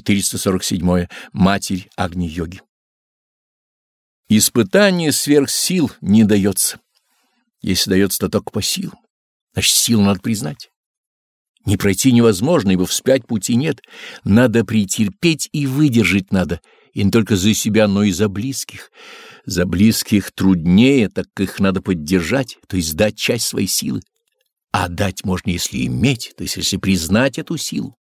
447. Матерь Агни-йоги. Испытание сверх сил не дается. Если дается, то только по силам. Значит, силу надо признать. Не пройти невозможно, ибо вспять пути нет. Надо претерпеть и выдержать надо, и не только за себя, но и за близких. За близких труднее, так как их надо поддержать, то есть дать часть своей силы. А дать можно, если иметь, то есть если признать эту силу.